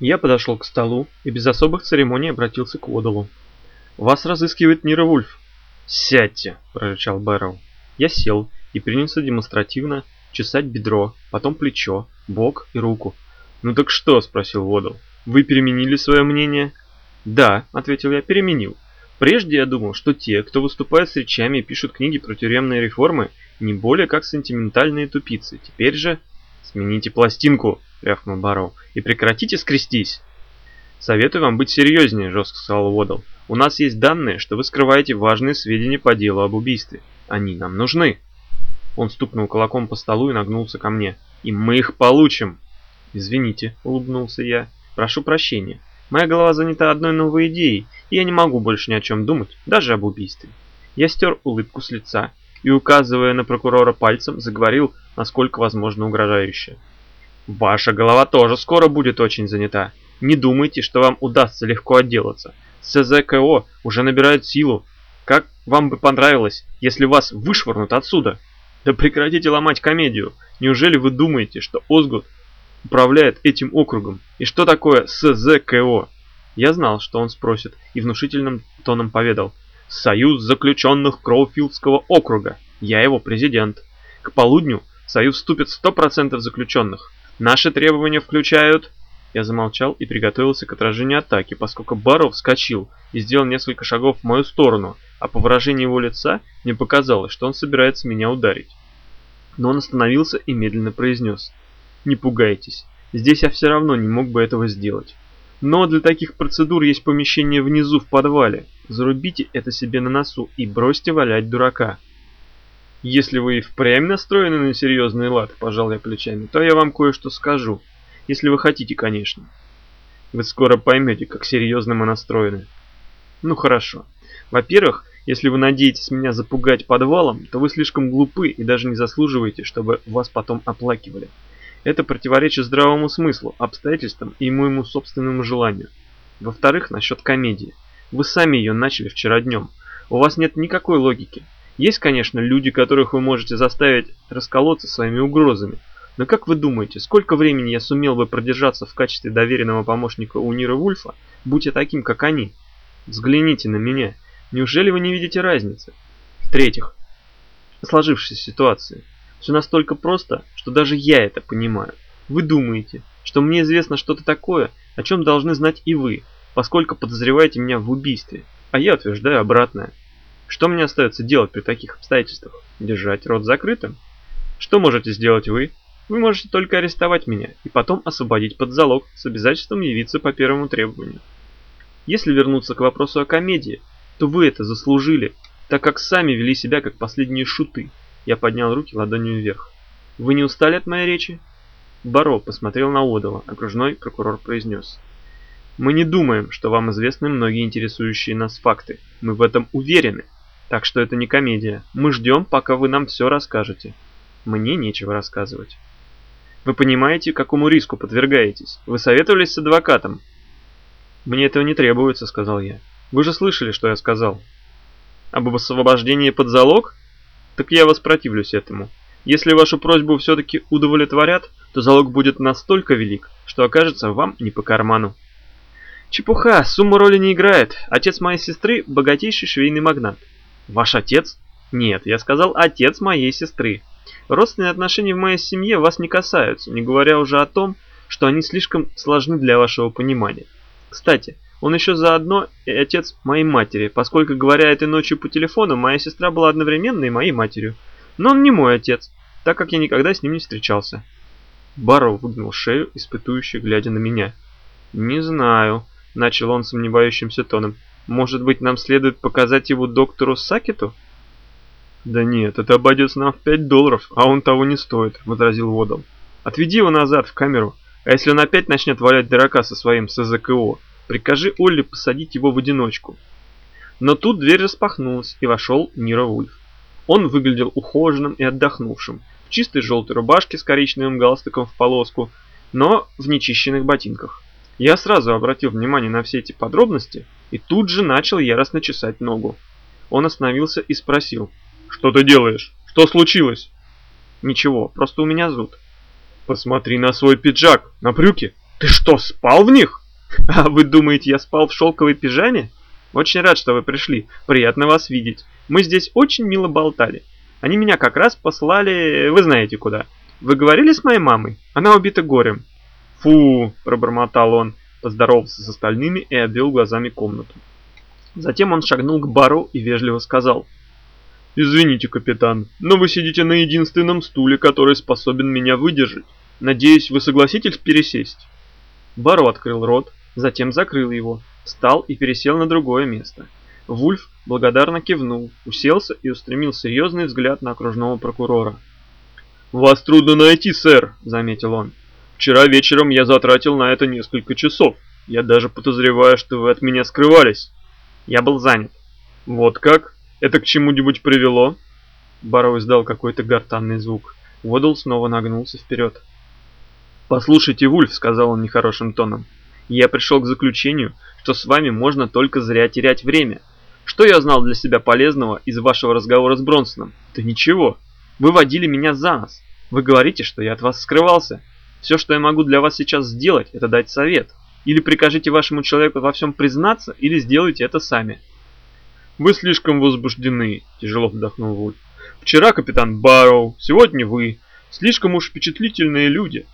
Я подошел к столу и без особых церемоний обратился к Водолу. «Вас разыскивает Нира Вульф». «Сядьте!» – прорычал Бэрроу. Я сел и принялся демонстративно чесать бедро, потом плечо, бок и руку. «Ну так что?» – спросил Водол. «Вы переменили свое мнение?» «Да», – ответил я, – «переменил. Прежде я думал, что те, кто выступает с речами и пишут книги про тюремные реформы, не более как сентиментальные тупицы. Теперь же... «Смените пластинку!» — рявкнул Барроу. «И прекратите скрестись!» «Советую вам быть серьезнее», — жестко сказал Уодл. «У нас есть данные, что вы скрываете важные сведения по делу об убийстве. Они нам нужны». Он стукнул кулаком по столу и нагнулся ко мне. «И мы их получим!» «Извините», — улыбнулся я. «Прошу прощения. Моя голова занята одной новой идеей, и я не могу больше ни о чем думать, даже об убийстве. Я стер улыбку с лица и, указывая на прокурора пальцем, заговорил, насколько возможно, угрожающе. «Ваша голова тоже скоро будет очень занята. Не думайте, что вам удастся легко отделаться. СЗКО уже набирает силу. Как вам бы понравилось, если вас вышвырнут отсюда? Да прекратите ломать комедию. Неужели вы думаете, что Озгут управляет этим округом. И что такое СЗКО? Я знал, что он спросит, и внушительным тоном поведал. Союз заключенных Кроуфилдского округа. Я его президент. К полудню союз вступит 100% заключенных. Наши требования включают... Я замолчал и приготовился к отражению атаки, поскольку Барроу вскочил и сделал несколько шагов в мою сторону, а по выражению его лица мне показалось, что он собирается меня ударить. Но он остановился и медленно произнес. Не пугайтесь, здесь я все равно не мог бы этого сделать. Но для таких процедур есть помещение внизу в подвале. Зарубите это себе на носу и бросьте валять дурака. Если вы и впрямь настроены на серьезный лад, пожал я плечами, то я вам кое-что скажу. Если вы хотите, конечно. Вы скоро поймете, как серьезно мы настроены. Ну хорошо. Во-первых, если вы надеетесь меня запугать подвалом, то вы слишком глупы и даже не заслуживаете, чтобы вас потом оплакивали. Это противоречит здравому смыслу, обстоятельствам и моему собственному желанию. Во-вторых, насчет комедии. Вы сами ее начали вчера днем. У вас нет никакой логики. Есть, конечно, люди, которых вы можете заставить расколоться своими угрозами. Но как вы думаете, сколько времени я сумел бы продержаться в качестве доверенного помощника у Нира Вульфа, будь я таким, как они? Взгляните на меня. Неужели вы не видите разницы? В-третьих, сложившейся ситуации. Все настолько просто, что даже я это понимаю. Вы думаете, что мне известно что-то такое, о чем должны знать и вы, поскольку подозреваете меня в убийстве, а я утверждаю обратное. Что мне остается делать при таких обстоятельствах? Держать рот закрытым? Что можете сделать вы? Вы можете только арестовать меня и потом освободить под залог с обязательством явиться по первому требованию. Если вернуться к вопросу о комедии, то вы это заслужили, так как сами вели себя как последние шуты, я поднял руки ладонью вверх. «Вы не устали от моей речи?» Баро посмотрел на Одова, окружной прокурор произнес. «Мы не думаем, что вам известны многие интересующие нас факты. Мы в этом уверены. Так что это не комедия. Мы ждем, пока вы нам все расскажете. Мне нечего рассказывать». «Вы понимаете, какому риску подвергаетесь? Вы советовались с адвокатом?» «Мне этого не требуется», — сказал я. «Вы же слышали, что я сказал?» «Об освобождении под залог?» Так я воспротивлюсь этому. Если вашу просьбу все-таки удовлетворят, то залог будет настолько велик, что окажется вам не по карману. Чепуха, сумма роли не играет. Отец моей сестры – богатейший швейный магнат. Ваш отец? Нет, я сказал отец моей сестры. Родственные отношения в моей семье вас не касаются, не говоря уже о том, что они слишком сложны для вашего понимания. Кстати, он еще заодно и отец моей матери, поскольку, говоря этой ночью по телефону, моя сестра была одновременно и моей матерью. Но он не мой отец, так как я никогда с ним не встречался. Барроу выгнул шею, испытующе глядя на меня. «Не знаю», — начал он сомневающимся тоном. «Может быть, нам следует показать его доктору Сакету?» «Да нет, это обойдется нам в пять долларов, а он того не стоит», — возразил Водол. «Отведи его назад, в камеру, а если он опять начнет валять дурака со своим СЗКО, Прикажи Олли посадить его в одиночку. Но тут дверь распахнулась, и вошел Нира Вульф. Он выглядел ухоженным и отдохнувшим, в чистой желтой рубашке с коричневым галстуком в полоску, но в нечищенных ботинках. Я сразу обратил внимание на все эти подробности и тут же начал яростно чесать ногу. Он остановился и спросил. «Что ты делаешь? Что случилось?» «Ничего, просто у меня зуд». «Посмотри на свой пиджак, на брюки. Ты что, спал в них? А вы думаете, я спал в шелковой пижаме? Очень рад, что вы пришли. Приятно вас видеть. Мы здесь очень мило болтали. Они меня как раз послали, вы знаете куда. Вы говорили с моей мамой? Она убита горем. Фу, пробормотал он, поздоровался с остальными и обвел глазами комнату. Затем он шагнул к бару и вежливо сказал. «Извините, капитан, но вы сидите на единственном стуле, который способен меня выдержать. Надеюсь, вы согласитесь пересесть?» Баро открыл рот, затем закрыл его, встал и пересел на другое место. Вульф благодарно кивнул, уселся и устремил серьезный взгляд на окружного прокурора. «Вас трудно найти, сэр», — заметил он. «Вчера вечером я затратил на это несколько часов. Я даже подозреваю, что вы от меня скрывались». «Я был занят». «Вот как? Это к чему-нибудь привело?» Барроу издал какой-то гортанный звук. Водл снова нагнулся вперед. «Послушайте, Вульф», — сказал он нехорошим тоном, — «я пришел к заключению, что с вами можно только зря терять время. Что я знал для себя полезного из вашего разговора с Бронсоном? Да ничего. Вы водили меня за нос. Вы говорите, что я от вас скрывался. Все, что я могу для вас сейчас сделать, это дать совет. Или прикажите вашему человеку во всем признаться, или сделайте это сами. Вы слишком возбуждены, тяжело вздохнул Вульф. Вчера капитан Барроу, сегодня вы. Слишком уж впечатлительные люди.